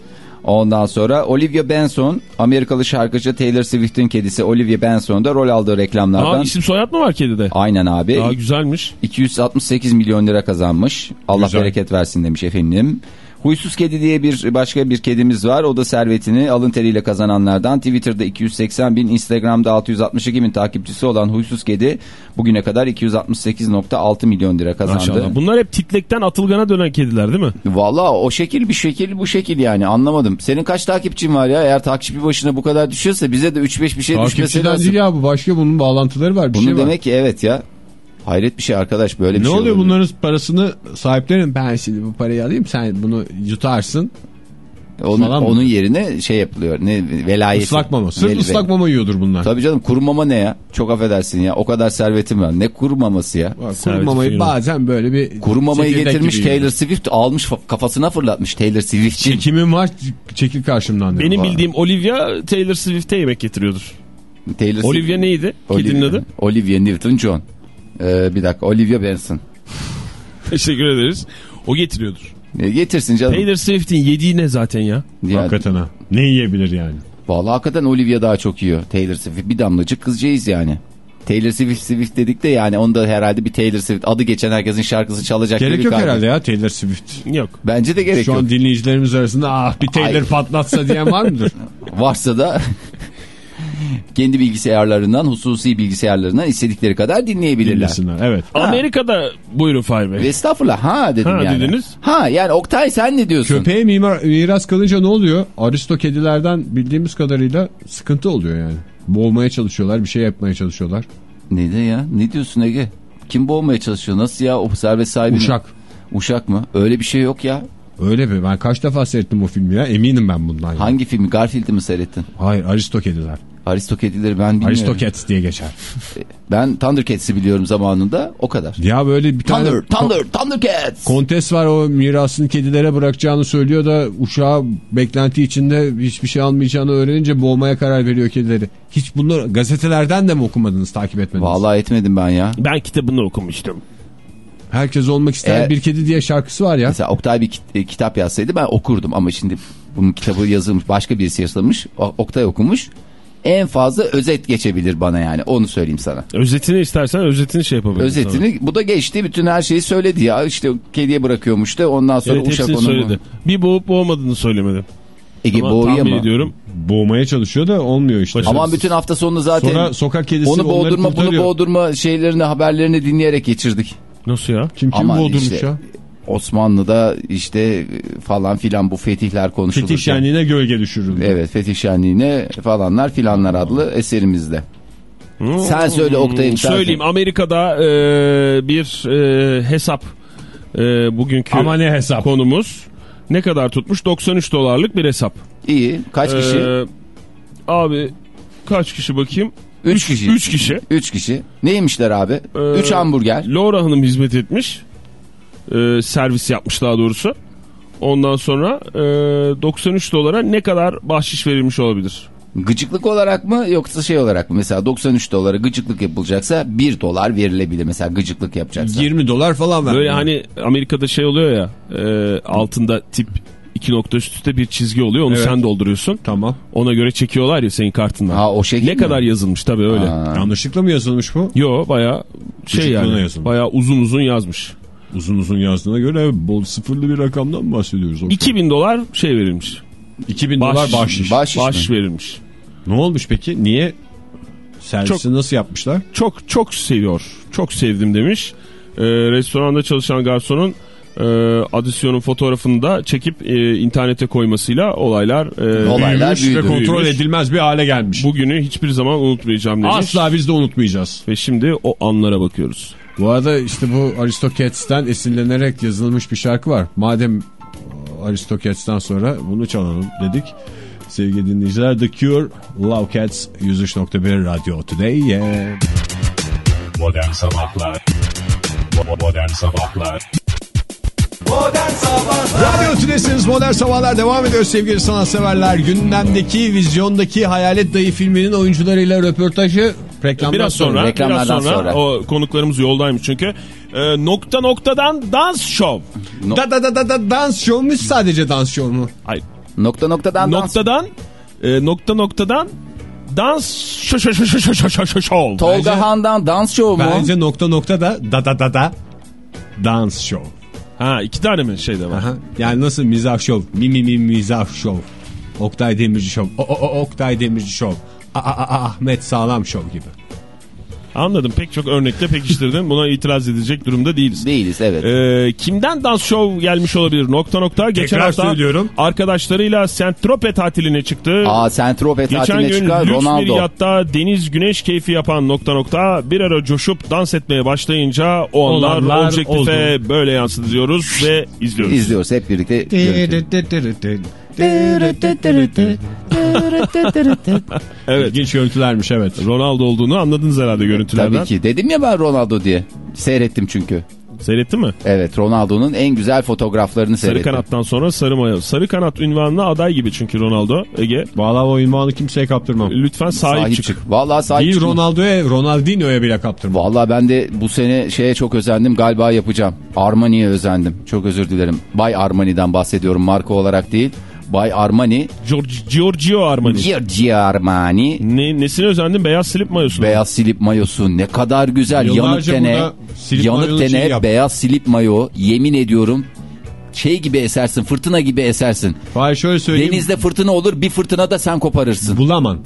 Ondan sonra Olivia Benson, Amerikalı şarkıcı Taylor Swift'in kedisi Olivia Benson'da rol aldığı reklamlardan. Aa, isim soyad mı var kedide? Aynen abi. Aa, güzelmiş. 268 milyon lira kazanmış. Allah Güzel. bereket versin demiş efendim. Huysuz Kedi diye bir başka bir kedimiz var. O da servetini alın teriyle kazananlardan. Twitter'da 280 bin, Instagram'da 662 bin takipçisi olan Huysuz Kedi bugüne kadar 268.6 milyon lira kazandı. Maşallah. Bunlar hep titlekten atılgana dönen kediler değil mi? Valla o şekil bir şekil bu şekil yani anlamadım. Senin kaç takipçin var ya? Eğer takipçi başına bu kadar düşüyorsa bize de 3-5 bir şey düşmesi Takipçiden lazım. değil ya bu başka bunun bağlantıları var. Bir Bunu şey var. demek ki evet ya. Hayret bir şey arkadaş böyle bir Ne şey oluyor olur mu? bunların parasını sahiplerin ben şimdi bu parayı alayım sen bunu yutarsın. Onun, falan mı? onun yerine şey yapılıyor. Ne velayeti. Islak mama. Sırf Vel- ıslak mama yiyordur bunlar. Tabii canım kuru mama ne ya? Çok affedersin ya. O kadar servetim var. Ne kuru maması ya? Bak, Kuru mamayı firma. bazen böyle bir Kuru mamayı getirmiş Taylor yiyor. Swift almış fa- kafasına fırlatmış Taylor Swift'in. Çekimim var çekil karşımdan. diyor. Benim Var. bildiğim Olivia Taylor Swift'e yemek getiriyordur. Taylor Swift- Olivia neydi? Olivia, Kedinin adı? Olivia Newton-John. Ee, bir dakika Olivia Benson. Teşekkür ederiz. O getiriyordur. E, getirsin canım. Taylor Swift'in yediği ne zaten ya? Yani, Hakikaten ha. Ne yiyebilir yani? vallahi hakikaten Olivia daha çok yiyor. Taylor Swift bir damlacık kızcağız yani. Taylor Swift Swift dedik de yani onda herhalde bir Taylor Swift adı geçen herkesin şarkısı çalacak gibi Gerek yok kaldı. herhalde ya Taylor Swift. Yok. Bence de gerek Şu yok. an dinleyicilerimiz arasında ah bir Taylor Ay. patlatsa diyen var mıdır? Varsa da kendi bilgisayarlarından, hususi bilgisayarlarından istedikleri kadar dinleyebilirler. Dinlesinler. Evet. Amerika'da buyurun Fahir Bey. Estağfurullah ha dedim Ha, yani. dediniz. Ha yani Oktay sen ne diyorsun? Köpeğe mimar, miras kalınca ne oluyor? Aristo kedilerden bildiğimiz kadarıyla sıkıntı oluyor yani. Boğulmaya çalışıyorlar, bir şey yapmaya çalışıyorlar. Ne de ya? Ne diyorsun Ege? Kim boğmaya çalışıyor? Nasıl ya? O servet sahibi mi? Uşak. Uşak mı? Öyle bir şey yok ya. Öyle mi? Ben kaç defa seyrettim o filmi ya. Eminim ben bundan. yani. Hangi filmi? Garfield'i mi seyrettin? Hayır Aristo kediler. Aristokedileri ben bilmiyorum. Aristocats diye geçer. Ben Thundercats'i biliyorum zamanında. O kadar. Ya böyle bir tane Thunder, Thunder, Thundercats. kontes var o mirasını kedilere bırakacağını söylüyor da uşağı beklenti içinde hiçbir şey almayacağını öğrenince boğmaya karar veriyor kedileri. Hiç bunları gazetelerden de mi okumadınız, takip etmediniz? Vallahi etmedim ben ya. Ben kitabını okumuştum. Herkes olmak ister E- bir kedi diye şarkısı var ya. Mesela Oktay bir kit- e, kitap yazsaydı ben okurdum ama şimdi bunun kitabı yazılmış başka birisi yazılmış. O- Oktay okumuş. En fazla özet geçebilir bana yani onu söyleyeyim sana. Özetini istersen özetini şey yapabilirim sana. Özetini bu da geçti bütün her şeyi söyledi ya işte kediye bırakıyormuş da ondan sonra Evet uşak onu söyledi. Bir boğup boğmadığını söylemedi. Ege Ama boğuyor mu? ediyorum. Boğmaya çalışıyor da olmuyor işte. Başarılı. Aman bütün hafta sonu zaten Sonra sokak kedisi onu boğdurma bunu boğdurma şeylerini haberlerini dinleyerek geçirdik. Nasıl ya? Kim kim Aman boğdurmuş işte, ya? Osmanlı'da işte falan filan bu fetihler konuşulurken. Fetih şenliğine gölge düşürüldü. Evet Fetih Şenliği'ne falanlar filanlar adlı eserimizde. Sen söyle Oktay'ım sen. Hmm, Söyleyeyim Amerika'da e, bir e, hesap e, bugünkü Ama ne hesap? konumuz. Ne kadar tutmuş? 93 dolarlık bir hesap. İyi. Kaç kişi? Ee, abi kaç kişi bakayım? Üç kişi. Üç kişi. Üç kişi. Neymişler abi? Ee, Üç hamburger. Laura Hanım hizmet etmiş. Ee, servis yapmış daha doğrusu. Ondan sonra e, 93 dolara ne kadar bahşiş verilmiş olabilir? Gıcıklık olarak mı yoksa şey olarak mı? Mesela 93 dolara gıcıklık yapılacaksa 1 dolar verilebilir mesela gıcıklık yapacaksa. 20 dolar falan ver. Böyle hani Amerika'da şey oluyor ya e, altında tip iki nokta üst üste bir çizgi oluyor onu Evet. sen dolduruyorsun. Tamam. Ona göre çekiyorlar ya senin kartından. Ha o şekil ne mi? kadar yazılmış tabii öyle. Ha. Yanlışlıkla mı yazılmış bu? Yo baya şey yani yazılmış. baya uzun uzun yazmış. Uzun uzun yazdığına göre bol sıfırlı bir rakamdan mı bahsediyoruz? Oktay? 2000 dolar şey verilmiş. 2000 Bahşiş. dolar bahşiş. Bahşiş Bahşiş mi? verilmiş. Ne olmuş peki? Niye? Servisi nasıl yapmışlar? Çok çok seviyor. Çok sevdim demiş. Ee, restoranda çalışan garsonun e, adisyonun fotoğrafını da çekip e, internete koymasıyla olaylar e, Olaylar Büyümüş ve büyüdü. kontrol Büyümüş. edilmez bir hale gelmiş. Bugünü hiçbir zaman unutmayacağım demiş. Asla biz de unutmayacağız. Ve şimdi o anlara bakıyoruz. Bu arada işte bu Aristocats'ten esinlenerek yazılmış bir şarkı var. Madem Aristocats'ten sonra bunu çalalım dedik. sevgili dinleyiciler. The Cure, Love Cats 103.1 Radyo Today. Yeah. Modern Sabahlar Bo- Modern Sabahlar Radyo Tülesi'niz Modern Sabahlar devam ediyor sevgili sanatseverler. Gündemdeki, vizyondaki Hayalet Dayı filminin oyuncularıyla röportajı reklamdan biraz sonra, sonra reklamlardan biraz sonra, sonra o konuklarımız yoldaymış çünkü. E, nokta noktadan dans show. No da, da da da da dans show mu sadece dans show mu? Hayır. Nokta noktadan noktadan e, nokta noktadan dans şo şo şo şo şo şo şo show. Tolga Han'dan dans show mu? Bence nokta nokta da da da da da dans show. Ha iki tane mi şeyde var? Aha. Yani nasıl mizah şov? Mi mi mi mizah şov. Oktay Demirci şov. O, o, o, Oktay Demirci şov. A, a, a, Ahmet Sağlam şov gibi. Anladım pek çok örnekte pekiştirdin. Buna itiraz edecek durumda değiliz. Değiliz evet. Ee, kimden dans show gelmiş olabilir? Nokta nokta. Geçen Tekrar hafta söylüyorum. arkadaşlarıyla Saint Tropez tatiline çıktı. Aa Sentrope Geçen tatiline gün çıkan lüks bir yatta deniz güneş keyfi yapan nokta nokta bir ara coşup dans etmeye başlayınca o anlar Olanlar objektife böyle yansıdı diyoruz ve izliyoruz. İzliyoruz hep birlikte. Evet. İlginç görüntülermiş evet. Ronaldo olduğunu anladınız herhalde görüntülerden. Tabii ki. Dedim ya ben Ronaldo diye. Seyrettim çünkü. Seyrettin mi? Evet Ronaldo'nun en güzel fotoğraflarını Sarı seyrettim. kanattan sonra sarı mayo. Sarı kanat ünvanına aday gibi çünkü Ronaldo. Ege Vallahi o ünvanı kimseye kaptırmam. lütfen sahip, Sahip çık. çık. Vallahi sahip Değil çık. Ronaldo'ya, Ronaldinho'ya bile kaptırmam. Vallahi ben de bu sene şeye çok özendim. Galiba yapacağım. Armani'ye özendim. Çok özür dilerim. Bay Armani'den bahsediyorum marka olarak değil. Bay Armani. Giorgio, Giorgio Armani. Giorgio Armani. Ne, nesine özendin? Beyaz slip mayosu. Beyaz silip mayosu ne kadar güzel. Yanık tene. silip Yanık tene şey beyaz silip mayo. Yemin ediyorum şey gibi esersin. Fırtına gibi esersin. Hayır şöyle söyleyeyim. Denizde fırtına olur bir fırtına da sen koparırsın. Bulaman.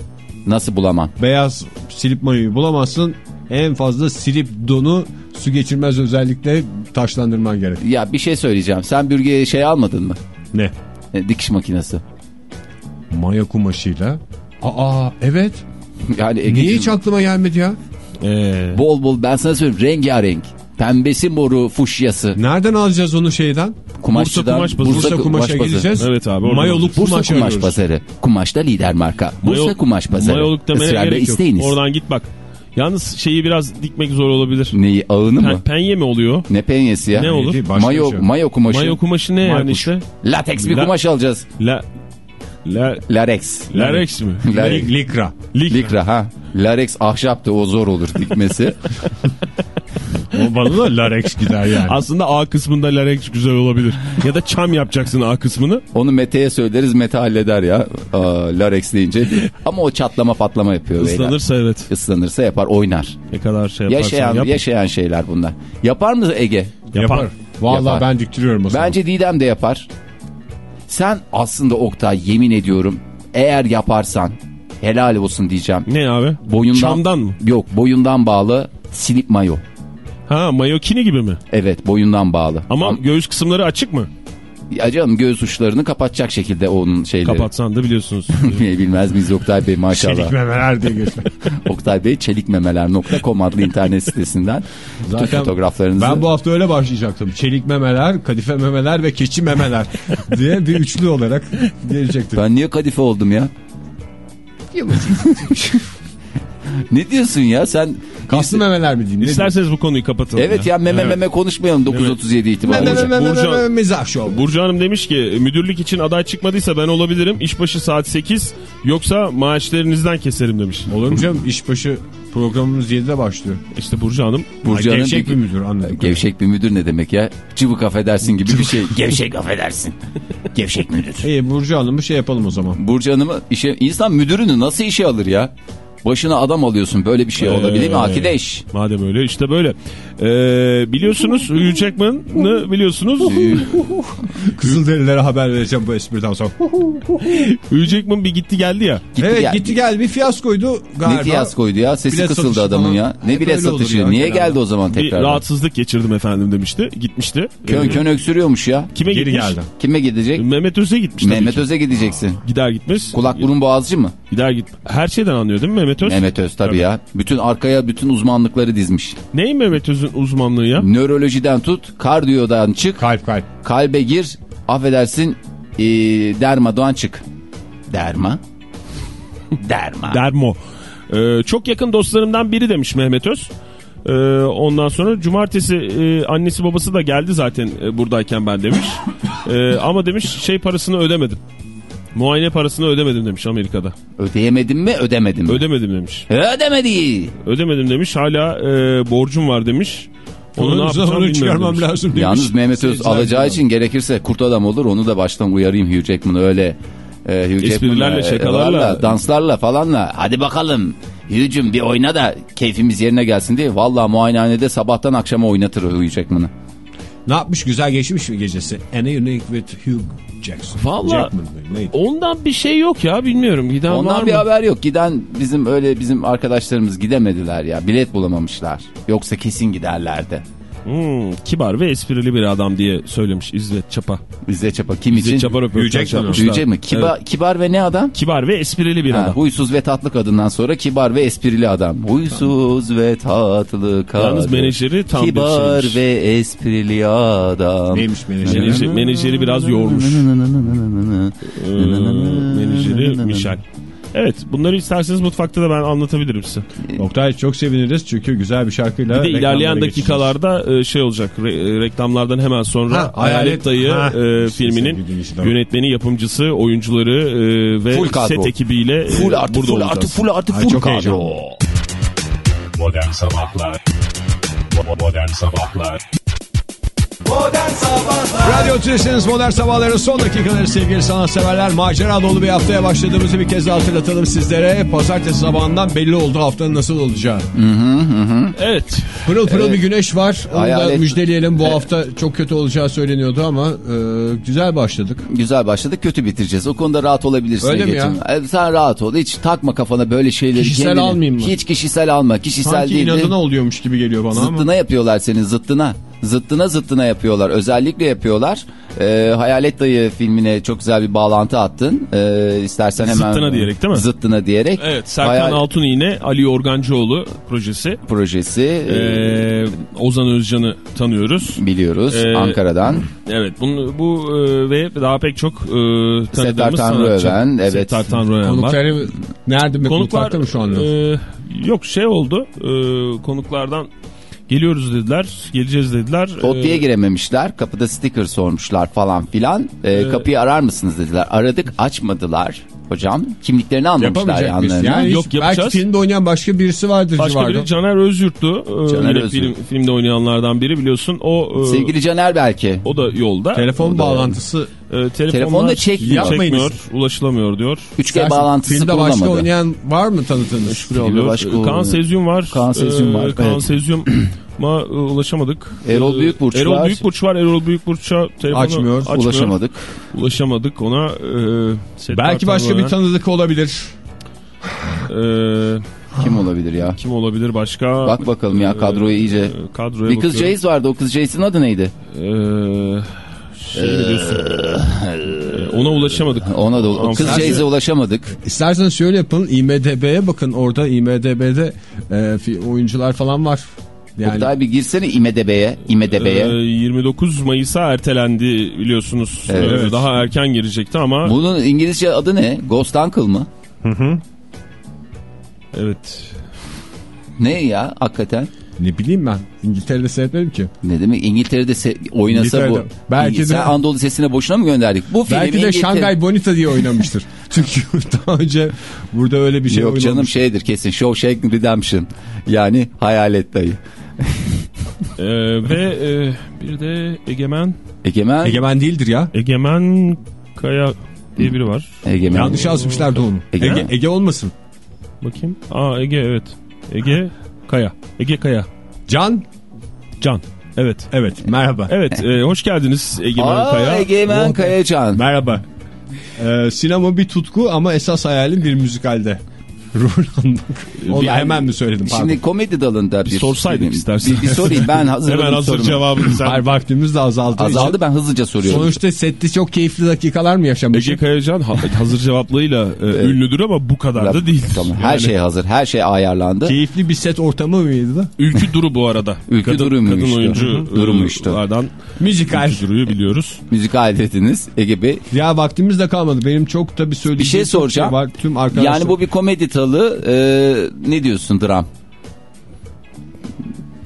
Nasıl bulamam? Beyaz silip mayoyu bulamazsın. En fazla silip donu su geçirmez özellikle taşlandırman gerek. Ya bir şey söyleyeceğim. Sen bürgeye şey almadın mı? Ne? E, dikiş makinesi. Maya kumaşıyla. Aa evet. Yani Niye Ege'cim, hiç aklıma gelmedi ya? Ee, bol bol ben sana söyleyeyim rengarenk. Pembesi moru fuşyası. Nereden alacağız onu şeyden? Kumaşçıdan. Kumaş Pazarı. Bursa Kumaş kumaşa Pazarı. gideceğiz. Evet abi, Mayoluk. Bursa kumaş Kumaş. Pazarı. Kumaşta lider marka. Bursa Mayo- Kumaş Pazarı. Mayoluk demene Israrla gerek yok. isteyiniz. Oradan git bak. Yalnız şeyi biraz dikmek zor olabilir. Neyi ağını mı? Pen, penye mi oluyor? Ne penyesi ya? Ne olur? Başka Mayo, şey. mayo kumaşı. Mayo kumaşı ne yani işte? Lateks bir La- kumaş alacağız. La, la, Larex. Larex mi? Larex. Likra. Lik. Likra ha. Larex ahşaptı o zor olur dikmesi. Bana da Larex gider yani. Aslında A kısmında Larex güzel olabilir. Ya da çam yapacaksın A kısmını. Onu Mete'ye söyleriz Mete halleder ya. Aa, Larex deyince. Ama o çatlama patlama yapıyor. beyler. Islanırsa evet. Islanırsa yapar oynar. Ne kadar şey yaparsan Yaşayan, yap. yaşayan şeyler bunlar. Yapar mı Ege? Yapar. Vallahi Yapar. ben diktiriyorum o zaman. Bence Didem de yapar. Sen aslında Oktay yemin ediyorum eğer yaparsan helal olsun diyeceğim. Ne abi? Boyundan, Çamdan mı? Yok boyundan bağlı silip mayo. Ha mayokini gibi mi? Evet boyundan bağlı. Ama göğüs kısımları açık mı? Ya canım göğüs uçlarını kapatacak şekilde onun şeyleri. Kapatsan da biliyorsunuz. Bilmez miyiz Oktay Bey maşallah. Çelik memeler diye geçiyor. Oktay Bey çelikmemeler.com adlı internet sitesinden bütün Zaten fotoğraflarınızı. Ben bu hafta öyle başlayacaktım. Çelik memeler, kadife memeler ve keçi memeler diye bir üçlü olarak gelecektim. Ben niye kadife oldum ya? ne diyorsun ya sen? Kaslı memeler mi diyeyim? İsterseniz bu konuyu kapatalım. Evet ya meme meme konuşmayalım 937 itibariyle. Meme meme Burcu- meme mizah şov. Burcu Hanım demiş ki müdürlük için aday çıkmadıysa ben olabilirim. İşbaşı saat 8 yoksa maaşlarınızdan keserim demiş. Olur mu canım? İşbaşı programımız 7'de başlıyor. İşte Burcu Hanım Burcu Hanım Gevşek bir- bir müdür anladım. Gevşek bir müdür ne demek ya? Cıvık affedersin gibi bir şey. Gevşek affedersin. Gevşek müdür. İyi Burcu Hanım'ı şey yapalım o zaman. Burcu Hanım'ı işe, insan müdürünü nasıl işe alır ya? Başına adam alıyorsun böyle bir şey olabilir mi Ee, Akideş? Madem öyle işte böyle. Ee, biliyorsunuz Hugh Jackman'ı biliyorsunuz. Kızılderililere haber vereceğim bu espriden sonra. Hugh Jackman bir gitti geldi ya. Gitti evet gel- gitti geldi bir fiyaskoydu galiba. Ne fiyaskoydu ya? Sesi Bilet kısıldı satışı adamın falan. ya. Ne bilet satışı? ya Niye geldi o zaman Bir tekrar? rahatsızlık geçirdim efendim demişti. Gitmişti. Kön Ee, kön öksürüyormuş ya. Kime Geri gitmiş? geldi. Kime gidecek? Mehmet Öz'e gitmiş Mehmet. Öz'e gideceksin. Gider gitmez. Kulak burun boğazcı mı? Gider git. Her şeyden anlıyor değil mi Mehmet Öz? Mehmet Öz tabii ya. Bütün arkaya bütün uzmanlıkları dizmiş. Ney Mehmet Öz'ün uzmanlığı ya? Nörolojiden tut, kardiyodan çık, Kalp kalp. kalbe gir, affedersin ee, dermadan çık. Derma. Derma. Dermo. Ee, çok yakın dostlarımdan biri demiş Mehmet Öz. Ee, ondan sonra cumartesi e, annesi babası da geldi zaten e, buradayken ben demiş. Ee, ama demiş şey parasını ödemedim. Muayene parasını ödemedim demiş Amerika'da. Ödeyemedim mi ödemedim mi? Ödemedim demiş. Ödemedi. Ödemedim demiş. Hala e, borcum var demiş. Onu ne Onun yapacağım çıkarmam demiş. lazım demiş. Yalnız Mehmet Öz alacağı için gerekirse kurt adam olur. Onu da baştan uyarayım Hugh Jackman'ı öyle. E, Hugh Esprilerle, Jackman'la, şakalarla. e, danslarla falanla. Hadi bakalım Hugh'cum bir oyna da keyfimiz yerine gelsin diye. Valla muayenehanede sabahtan akşama oynatır Hugh Jackman'ı. Ne yapmış güzel geçmiş mi gecesi? An Unique with Hugh Jackson. Vallahi- Jackman mı? Neydi? Ondan bir şey yok ya bilmiyorum. Giden var Ondan mı? bir haber yok. Giden bizim öyle bizim arkadaşlarımız gidemediler ya. Bilet bulamamışlar. Yoksa kesin giderlerdi. Hmm, kibar ve esprili bir adam diye söylemiş İzzet Çapa. Bize çapa kim İzzet için? Çapa. Büyüyecek mi? Kibar, Evet. kibar ve ne adam? Kibar ve esprili bir Ha, adam. huysuz ve tatlı kadından sonra kibar ve esprili adam. Huysuz ve tatlı kadın. Yalnız menajeri tam bir Kibar şeymiş. ve esprili adam. Neymiş menajeri? Menajer, menajeri biraz yormuş. Ee, menajeri Michel. Evet bunları isterseniz mutfakta da ben anlatabilirim size. Oktay çok seviniriz çünkü güzel bir şarkıyla Bir de ilerleyen dakikalarda e, şey olacak re- e, reklamlardan hemen sonra Ha, Hayalet Hayalet- Dayı Ha, e, filminin yönetmeni, yapımcısı, oyuncuları e, ve Full kadro. set ekibiyle e, Full artı burada full olacağız. artı full artı Ay, full çok kadro. heyecanlı. Modern Sabahlar Modern Sabahlar Radyo Tülesi'niz Modern Sabahların son dakikaları sevgili sanatseverler. Macera dolu bir haftaya başladığımızı bir kez hatırlatalım sizlere. Pazartesi sabahından belli oldu haftanın nasıl olacağı. Evet. Pırıl pırıl bir güneş var. Onu da müjdeleyelim. Bu hafta çok kötü olacağı söyleniyordu ama e, güzel başladık. Güzel başladık kötü bitireceğiz. O konuda rahat olabilirsin. Öyle mi ya? E, Sen rahat ol. Hiç takma kafana böyle şeyleri. Kişisel kendini. almayayım mı? Hiç kişisel alma. Kişisel Sanki değil de inadına oluyormuş gibi geliyor bana ama. zıttına yapıyorlar senin zıttına. Zıttına zıttına yapıyorlar. Özellikle yapıyorlar. Ee, Hayalet Dayı filmine çok güzel bir bağlantı attın. Ee, istersen hemen... Zıttına diyerek değil mi? Zıttına diyerek. Evet Serkan Hayal- Altun iğne Ali Organcıoğlu projesi. projesi e, Ozan Özcan'ı tanıyoruz. biliyoruz Ee, Ankara'dan. Evet bunu, bu e, ve daha pek çok e, tanıdığımız Settar sanatçı. Tanrıöven, evet. Settar Tanrıöven var. Konukları nerede mi? Konuklar mı şu anda? e, yok şey oldu. E, konuklardan geliyoruz dediler. Geleceğiz dediler. Otlu'ya E, girememişler. Kapıda sticker sormuşlar falan filan. Ee, kapıyı arar mısınız dediler. Aradık açmadılar. Hocam kimliklerini almamışlar yanlarına. Yani Yok, yapacağız. belki filmde oynayan başka birisi vardır Başka civarda. biri Caner Özyurt'tu. E, Caner Özyurt. film, filmde oynayanlardan biri biliyorsun. O e, Sevgili Caner belki. o da yolda. Telefon bağlantısı. E, telefonlar Telefonla çekmiyor. çekmiyor, ulaşılamıyor diyor. 3G bağlantısı Filmde başka bulunamadı. oynayan var mı tanıtığınız? Filmde başka Kaan oynayan- Sezyum var. Kaan Sezyum var, Ee, Kaan evet. Sezyum'a e, ulaşamadık. Erol Ee, Büyükburç Erol var. Büyükburç var. Erol Büyükburç'a telefonu Açmıyor, açmıyor. Ulaşamadık. Ulaşamadık ona. E, Belki başka bir tanıdık olabilir. Ee, Kim olabilir ya? kim olabilir başka? Bak bakalım ya kadroyu iyice. Ee, kadroya Bir kız. Jace vardı. O kız Jace'in adı neydi? Ee, şey diyorsun? Ee, ona ulaşamadık. Ona da o kız. Jace'e ulaşamadık. İsterseniz şöyle yapın. IMDB'ye bakın. Orada IMDB'de e, oyuncular falan var. Yani Oktay bir girsene IMDB'ye. Ee, IMDB'ye. 29 Mayıs'a ertelendi biliyorsunuz. Evet. Ee, daha erken girecekti ama Bunun İngilizce adı ne? Ghost Uncle mı? evet. Ne ya hakikaten? ne bileyim ben. İngiltere'de seyretmedim ki. Ne demek İngiltere'de se- oynasa bu. İngiltere'de. Belki de- Sen Anadolu Sesi'ne boşuna mı gönderdik? Bu film Belki de İngiltere- Şangay Bonita diye oynamıştır. Çünkü daha önce burada öyle bir şey Yok canım oynamış. şeydir kesin Shawshank Redemption. Yani hayalet dayı. Ee, ve e, bir de Egemen Egemen. Egemen değildir ya. Egemen Kaya diye biri var. Egemen. Yanlış yazmışlar da onu. Ege. Ege, Ege olmasın. Bakayım. Aa Ege evet. Ege Kaya. Ege Kaya. Can. Can. Evet. Evet merhaba. Evet e, hoş geldiniz Egemen Aa, Kaya. Egemen Oh. Kayacan. Merhaba. Ee, sinema bir tutku ama esas hayalim bir müzikalde. almak. Onu hemen mi söyledim? Pardon. Şimdi komedi dalında bir, sorsaydık film. istersen. Bir, bir sorayım ben hazırladım Hemen hazır sorumu. cevabını sen. Hayır vaktimiz de azaldığı Azaldı için. ben hızlıca soruyorum. Sonuçta sette çok keyifli dakikalar mı yaşamışız? Ege Kayacan ha- hazır cevaplarıyla e, ünlüdür ama bu kadar da değil. Tamam, her şey hazır her şey ayarlandı. Keyifli bir set ortamı mıydı da? Ülkü Duru bu arada. Ülkü kadın, Duru'ymuş Kadın oyuncu. Durumuştu. Durumuştu. Müzikal. Ülkü Duru'yu biliyoruz. Müzikal dediniz Ege Bey. Ya vaktimiz de kalmadı. Benim çok da bir söyleyeceğim Bir şey çok soracağım. var. Tüm arkadaşlar. Yani bu bir komedi talı e, ne diyorsun dram?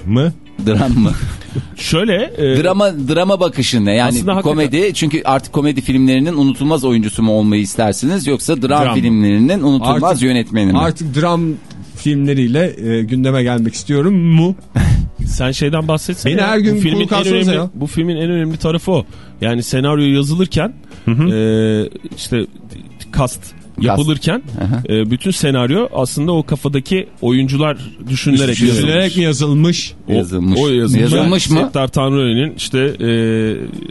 mı? Dram mı? Şöyle e, drama drama bakışın ne? Yani komedi çünkü artık komedi filmlerinin unutulmaz oyuncusu mu olmayı istersiniz yoksa dram, Dram. filmlerinin unutulmaz Artık- yönetmeni mi? Artık dram filmleriyle e, gündeme gelmek istiyorum mu? sen şeyden bahsetsene. Beni ya. her gün bu filmin en önemli, ya. Bu filmin en önemli tarafı o. Yani senaryo yazılırken e, işte kast yapılırken e, bütün senaryo aslında o kafadaki oyuncular düşünülerek yazılmış. Mi yazılmış? O, Yazılmış. O yazılmış. Yazılmış mı? Settar Tanrıören'in işte e,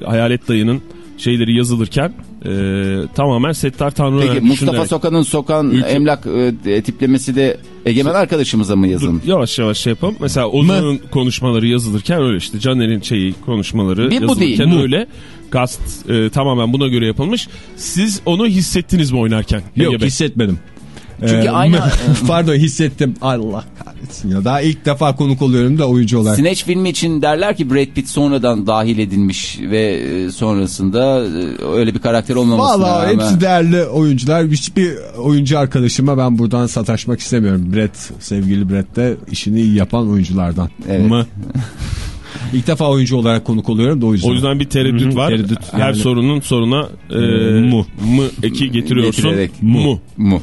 Hayalet Dayı'nın şeyleri yazılırken e, tamamen Settar Tanrıören Peki Mustafa düşünülerek- Sokan'ın sokan Ülke- emlak e, tiplemesi de Egemen arkadaşımıza mı Dur, yazılmış? yavaş yavaş şey yapalım. Mesela Ozan'ın konuşmaları yazılırken öyle işte. Caner'in şeyi konuşmaları Bir bu yazılırken değil, öyle. Gast e, tamamen buna göre yapılmış. Siz onu hissettiniz mi oynarken? Yok Ege hissetmedim. Çünkü aynı- Pardon hissettim. Allah kahretsin ya. Daha ilk defa konuk oluyorum da oyuncu olarak. Snatch filmi için derler ki Brad Pitt sonradan dahil edilmiş ve e, sonrasında e, öyle bir karakter olmamasına Valla rağmen. hepsi değerli oyuncular. Hiçbir oyuncu arkadaşıma ben buradan sataşmak istemiyorum. Brett, sevgili Brett de işini iyi yapan oyunculardan. Evet. Mı? İlk defa oyuncu olarak konuk oluyorum da o yüzden. O yüzden bir tereddüt Hı hı, var. tereddüt. Her Yani- sorunun sonuna e, mu. mu eki getiriyorsun. Getirerek. Mu. Mu.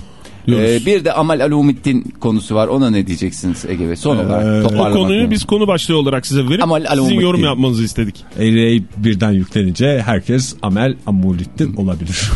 Diyoruz. Ee, bir de Amal Alumittin konusu var. Ona ne diyeceksiniz Ege Bey? Son olarak Ee, o konuyu biz konu başlığı olarak size verip Ama al- sizin yorum yapmanızı istedik. Ereği birden yüklenince herkes Amel Amulittin olabilir.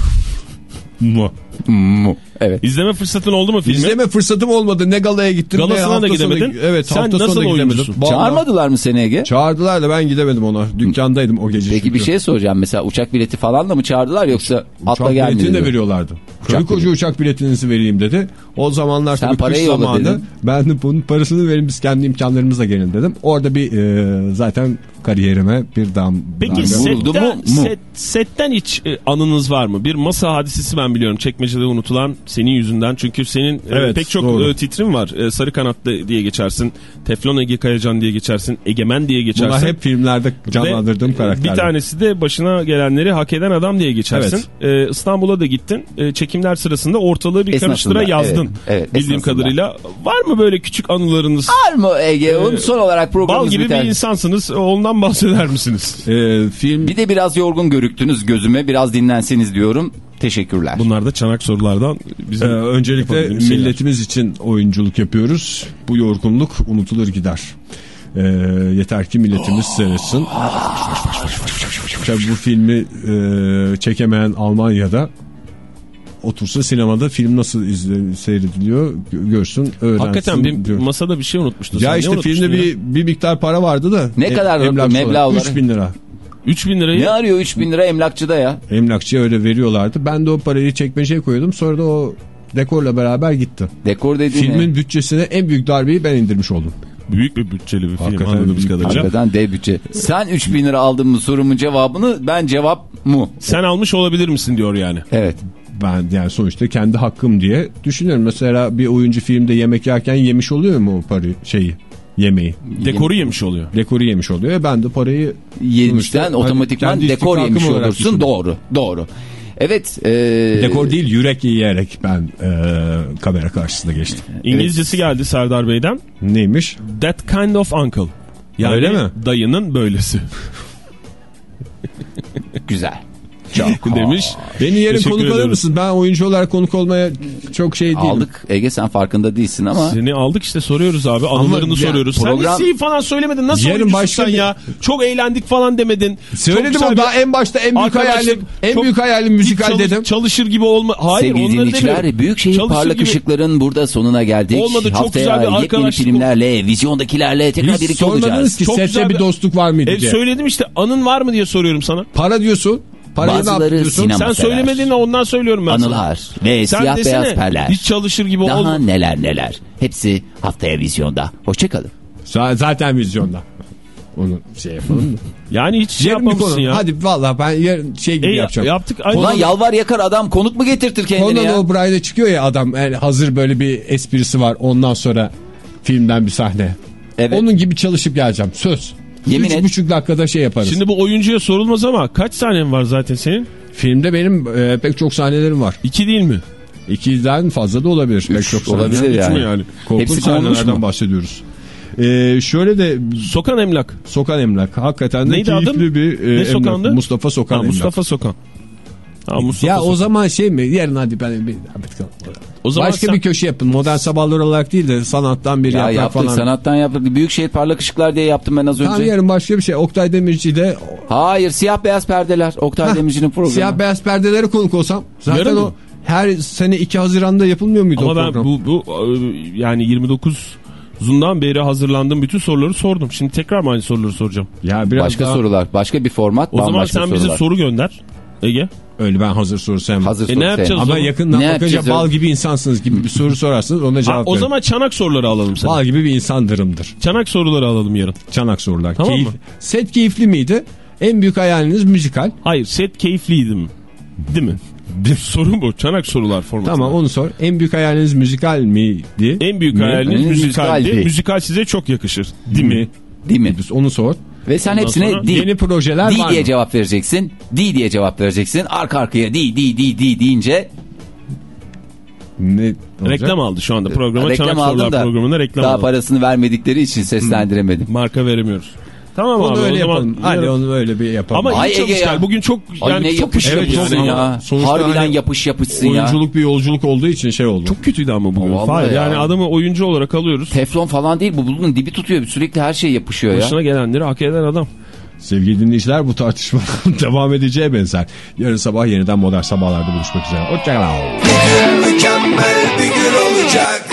Mu. Mu. Evet. İzleme fırsatın oldu mu filmi? İzleme fırsatım olmadı. Ne galaya gittim ne Galasına da hafta sonu- gidemedin. Evet Sen hafta nasıl sonu da gidemedim. Vallahi- Çağırmadılar mı seni Ege? Çağırdılar da ben gidemedim ona. Dükkandaydım o gece. Peki çünkü. bir şey soracağım. Mesela uçak bileti falan da mı çağırdılar yoksa atla Uçak gelmedi? biletini de veriyorlardı. Uçak Karı koca bileti. uçak biletinizi vereyim dedi. O zamanlar Sen tabii parayı kış zamanı. dedin. Ben de bunun parasını verin biz kendi imkanlarımızla gelin dedim. Orada bir e, zaten kariyerime bir dam. Peki setten, mu? Set- setten hiç e, anınız var mı? Bir masa hadisesi ben biliyorum. Çekmecede unutulan senin yüzünden. Çünkü senin e, Evet, pek çok doğru. e, titrin var. E, Sarı kanatlı diye geçersin. Teflon Ege Kayacan diye geçersin. Egemen diye geçersin. Bunlar hep filmlerde canlandırdığım Ve, karakterler. Bir tanesi de başına gelenleri hak eden adam diye geçersin. E, İstanbul'a da gittin. Çekimler sırasında ortalığı bir Esnasında, karıştıra yazdın. evet, evet, bildiğim esnasında. kadarıyla. Var mı böyle küçük anılarınız? Var mı Ege? Onun son olarak Bal programımız gibi biter. bir insansınız. Ondan bahseder misiniz? E, film Bir de biraz yorgun görüktünüz gözüme. Biraz dinlenseniz diyorum. Teşekkürler. Bunlar da çanak sorulardan bizim Ee, öncelikle şeyler. milletimiz için oyunculuk yapıyoruz. Bu yorgunluk unutulur gider. Ee, yeter ki milletimiz seyretsin. Tabii bu filmi e, çekemeyen Almanya'da otursa sinemada film nasıl izle, seyrediliyor gö- görsün öğrensin. Hakikaten bir diyor. masada bir şey unutmuştun. Ya Sen işte filmde ya? bir, bir miktar para vardı da. Ne kadar meblağları? 3000 lira. 3000 lirayı Ne arıyor 3000 lira emlakçıda ya? Emlakçıya öyle veriyorlardı. Ben de o parayı çekmeceye koyuyordum. Sonra da o dekorla beraber gitti. Dekor dediğin ne? Filmin bütçesine en büyük darbeyi ben indirmiş oldum. büyük bir bütçeli bir film Hakikaten anladığımız büyük. kadarıyla. Hakikaten dev bütçe. Sen 3000 lira aldın mı sorumun cevabını ben cevap mu? Sen almış olabilir misin diyor yani. Evet. Ben yani sonuçta kendi hakkım diye düşünüyorum. Mesela bir oyuncu filmde yemek yerken yemiş oluyor mu o parayı şeyi yemeği? Dekoru yemiş oluyor. Dekoru yemiş oluyor. E ben de parayı Yemişten otomatikman hani dekor yemiş olursun. düşündüm. Doğru. Doğru. Evet. e, dekor değil yürek yiyerek ben e, kamera karşısında geçtim. İngilizcesi geldi Serdar Bey'den. Neymiş? That kind of uncle. Yani Öyle mi? dayının böylesi Güzel. demiş. Beni yarın Teşekkür konuk alır mısın? Ben oyuncu olarak konuk olmaya çok şey değilim. Aldık. Ege sen farkında değilsin ama. Seni aldık işte soruyoruz abi. Anılarını ya, soruyoruz. Sen program- liseyi falan söylemedin. Nasıl Yarın oyuncusun başka sen ya? Çok eğlendik falan demedin. Söyledim bir daha en başta en büyük hayalim en büyük hayalim müzikal Çalış- dedim. Çalışır gibi olma. Hayır Sevgili onları dinleyiciler. Büyükşehir Çalışır Parlak gibi- Işıkların burada sonuna geldik. Olmadı, çok Haftaya güzel bir yepyeni arkadaşlık filmlerle, vizyondakilerle tekrar birlikte olacağız. sormadınız ki Çok sette bir dostluk var mıydı E, diye. söyledim işte anın var mı diye soruyorum sana. Para diyorsun. Parayı ne Bazıları yapıyorsun? sinema Sen sever. söylemediğini ondan söylüyorum ben sana. Anılar ve Sen siyah desene, beyaz perler. Hiç çalışır gibi Daha olma. neler neler. Hepsi haftaya vizyonda. Hoşçakalın. Zaten vizyonda. Onu şey yapalım? Yani hiç şey yapmamışsın ya. Hadi valla ben yarın şey gibi E, yapacağım. yaptık. Aynı Ulan yalvar yakar adam konuk mu getirtir kendine Conan ya? O'Brien'e çıkıyor ya adam yani hazır böyle bir esprisi var ondan sonra filmden bir sahne. Evet. Onun gibi çalışıp geleceğim söz. Yemin Üç et. buçuk dakikada şey yaparız. Şimdi bu oyuncuya sorulmaz ama kaç sahnen var zaten senin? Filmde benim e, pek çok sahnelerim var. İki değil mi? İkiden fazla da olabilir. pek çok sahne. olabilir Üç yani. mü yani? Korkunç Hepsi sahnelerden mu? bahsediyoruz. Ee, şöyle de Sokan Emlak. Sokan Emlak hakikaten de Neydi keyifli adım? bir e, Ne emlak. sokandı? Mustafa Sokan Ha, Emlak. Mustafa Sokan. Ha, Mustafa ya o Sokan. zaman şey mi yarın hadi ben bir, O zaman başka sen- bir köşe yapın modern sabahlar olarak değil de sanattan bir Ya yaprak yaptık falan. sanattan yaptık. Büyükşehir parlak ışıklar diye yaptım ben az önce. Tamam yarın başka bir şey Oktay Demirci de Hayır siyah beyaz perdeler. Oktay Heh, Demirci'nin programı. siyah beyaz perdelere konuk olsam zaten Yarın o mı? her sene 2 Haziran'da yapılmıyor muydu Ama o ben program? bu, bu e, yani 29 Zundan beri hazırlandığım bütün soruları sordum. Şimdi tekrar mı aynı soruları soracağım? Ya biraz Başka daha- sorular. Başka bir format. O zaman sen bize sorular. soru gönder. Ege. Öyle ben hazır soru sevmem. Hazır E, ne yapacağız? o Ama yakından Ne bakınca yapacağız bal gibi insansınız gibi bir soru sorarsınız ona cevap o verin. zaman çanak soruları alalım sana. Bal gibi bir insandırımdır. Çanak soruları alalım yarın. Çanak sorular. Tamam Keyif- mı? Set keyifli miydi? En büyük hayaliniz müzikal. Hayır set keyifliydi mi? Değil mi? Bir soru bu. Çanak sorular formatında. Tamam onu sor. En büyük hayaliniz müzikal miydi? En büyük hayaliniz müzikaldi. müzikaldi. Müzikal size çok yakışır. Değil mi? Değil mi? Onu sor. Ve sen Ondan hepsine di, Yeni projeler di var diye mı? cevap vereceksin. Di diye cevap vereceksin. Arka arkaya di di di di deyince Ne olacak? Reklam aldı şu anda programa. reklam Çanak sorular da programına reklam daha aldı. parasını vermedikleri için seslendiremedim. Marka veremiyoruz. Tamam Onu abi öyle o zaman. yapalım. Hadi yarın- onu öyle bir yapalım. Ama Ay iyi Ege çalıştılar. ya. Bugün çok Ay yani çok yapış Evet, yapışsın çok- ya. sonuçta Harbiden hani yapış yapışsın ya. Oyunculuk bir yolculuk olduğu için şey oldu. çok kötüydü ama bugün. Fahir. ya. Yani adamı oyuncu olarak alıyoruz. Teflon falan değil bu bunun dibi tutuyor. Sürekli her şey yapışıyor ya. Başına gelenleri hak eden adam. Sevgili dinleyiciler bu tartışma devam edeceğe benzer. Yarın sabah yeniden modern sabahlarda buluşmak üzere. Hoşçakalın. Mükemmel bir gün olacak